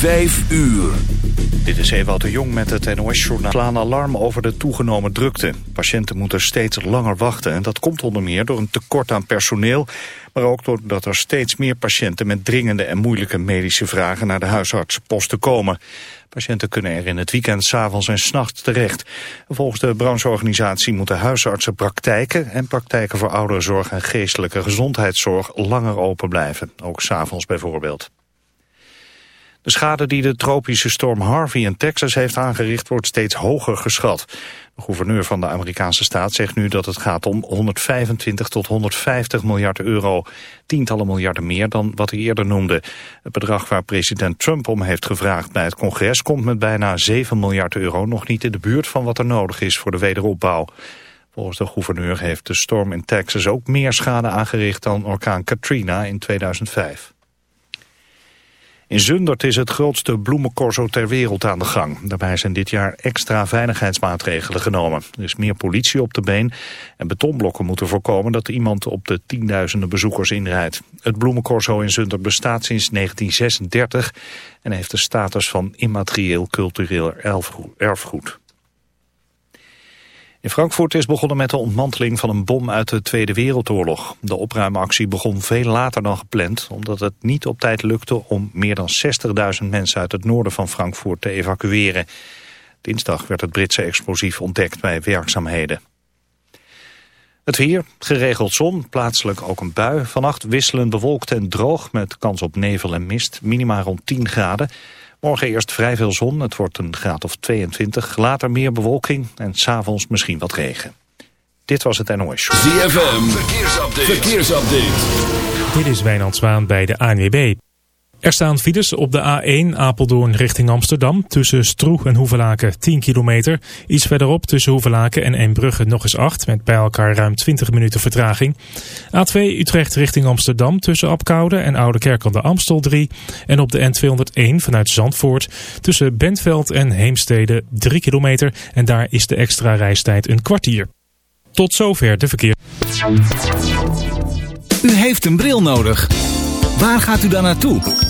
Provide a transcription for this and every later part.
Vijf uur. Dit is Ewout de Jong met het NOS-journaal. Slaan alarm over de toegenomen drukte. Patiënten moeten steeds langer wachten. En dat komt onder meer door een tekort aan personeel... maar ook doordat er steeds meer patiënten... met dringende en moeilijke medische vragen naar de huisartsenposten komen. Patiënten kunnen er in het weekend, s'avonds en s'nachts terecht. Volgens de brancheorganisatie moeten huisartsen praktijken... en praktijken voor ouderenzorg en geestelijke gezondheidszorg langer open blijven. Ook s'avonds bijvoorbeeld. De schade die de tropische storm Harvey in Texas heeft aangericht wordt steeds hoger geschat. De gouverneur van de Amerikaanse staat zegt nu dat het gaat om 125 tot 150 miljard euro. Tientallen miljarden meer dan wat hij eerder noemde. Het bedrag waar president Trump om heeft gevraagd bij het congres komt met bijna 7 miljard euro nog niet in de buurt van wat er nodig is voor de wederopbouw. Volgens de gouverneur heeft de storm in Texas ook meer schade aangericht dan orkaan Katrina in 2005. In Zundert is het grootste bloemencorso ter wereld aan de gang. Daarbij zijn dit jaar extra veiligheidsmaatregelen genomen. Er is meer politie op de been en betonblokken moeten voorkomen dat iemand op de tienduizenden bezoekers inrijdt. Het bloemencorso in Zundert bestaat sinds 1936 en heeft de status van immaterieel cultureel erfgoed. In Frankfurt is begonnen met de ontmanteling van een bom uit de Tweede Wereldoorlog. De opruimactie begon veel later dan gepland, omdat het niet op tijd lukte om meer dan 60.000 mensen uit het noorden van Frankfurt te evacueren. Dinsdag werd het Britse explosief ontdekt bij werkzaamheden. Het weer, geregeld zon, plaatselijk ook een bui. Vannacht wisselend bewolkt en droog met kans op nevel en mist, minima rond 10 graden. Morgen eerst vrij veel zon, het wordt een graad of 22. Later meer bewolking en s'avonds misschien wat regen. Dit was het NOS Show. ZFM, verkeersupdate. verkeersupdate. Dit is Wijnand Zwaan bij de ANWB. Er staan files op de A1 Apeldoorn richting Amsterdam tussen Stroeg en Hoevelaken 10 kilometer. Iets verderop tussen Hoevelaken en Eembrugge nog eens 8 met bij elkaar ruim 20 minuten vertraging. A2 Utrecht richting Amsterdam tussen Apkoude en Oude aan de Amstel 3. En op de N201 vanuit Zandvoort tussen Bentveld en Heemstede 3 kilometer. En daar is de extra reistijd een kwartier. Tot zover de verkeer. U heeft een bril nodig. Waar gaat u dan naartoe?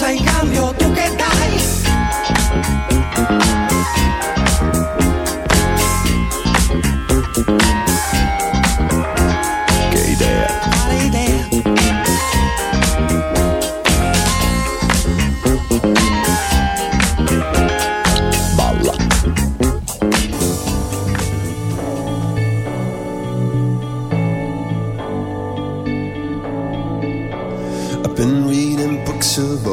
pausa y cambio tu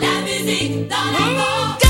La musique dans les mots.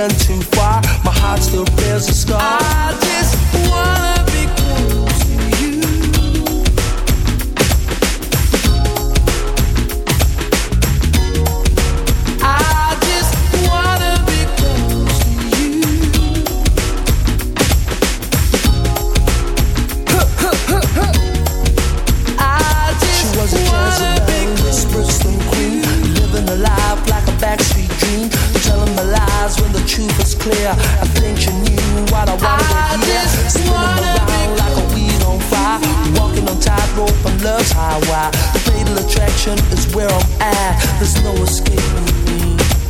went too far. love's wire, The fatal attraction is where I'm at. There's no escaping me.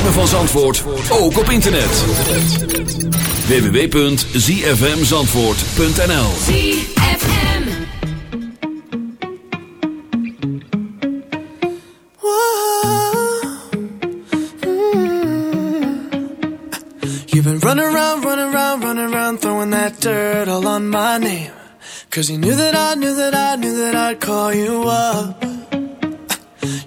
ritme van Zandvoort ook op internet. www.zfmzandvoort.nl You've been running around, running around, running around Throwing that dirt all on my name. Cause you knew that I, knew that I, knew that I'd call you up.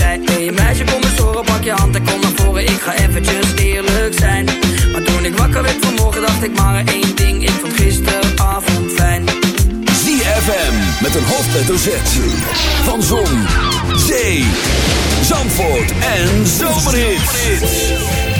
Zei, hey meisje, kom eens horen, pak je hand en kom naar voren. Ik ga eventjes eerlijk zijn. Maar toen ik wakker werd vanmorgen, dacht ik maar één ding. Ik vond gisteravond fijn. ZFM met een hoofdletter Z. Van Zon, Zee, Zandvoort en Zomerhits.